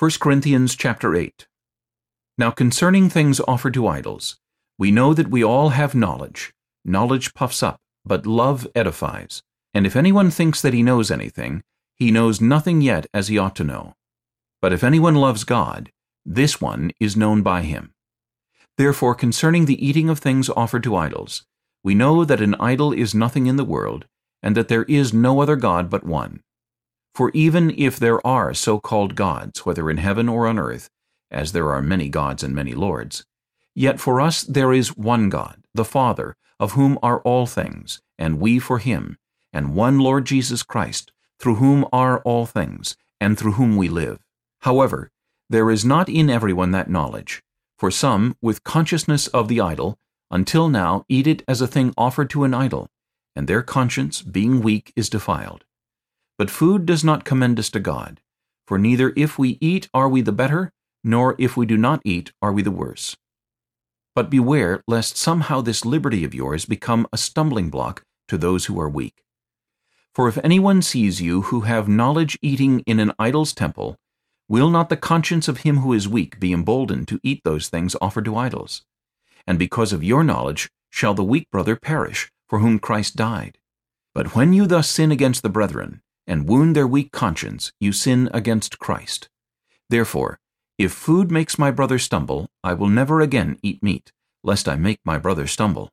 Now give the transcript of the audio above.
1 Corinthians chapter 8 Now concerning things offered to idols, we know that we all have knowledge. Knowledge puffs up, but love edifies. And if anyone thinks that he knows anything, he knows nothing yet as he ought to know. But if anyone loves God, this one is known by him. Therefore concerning the eating of things offered to idols, we know that an idol is nothing in the world, and that there is no other God but one. For even if there are so-called gods, whether in heaven or on earth, as there are many gods and many lords, yet for us there is one God, the Father, of whom are all things, and we for him, and one Lord Jesus Christ, through whom are all things, and through whom we live. However, there is not in everyone that knowledge. For some, with consciousness of the idol, until now eat it as a thing offered to an idol, and their conscience, being weak, is defiled. But food does not commend us to God, for neither if we eat are we the better, nor if we do not eat are we the worse. But beware lest somehow this liberty of yours become a stumbling block to those who are weak. For if anyone sees you who have knowledge eating in an idol's temple, will not the conscience of him who is weak be emboldened to eat those things offered to idols? And because of your knowledge shall the weak brother perish, for whom Christ died. But when you thus sin against the brethren, and wound their weak conscience, you sin against Christ. Therefore, if food makes my brother stumble, I will never again eat meat, lest I make my brother stumble.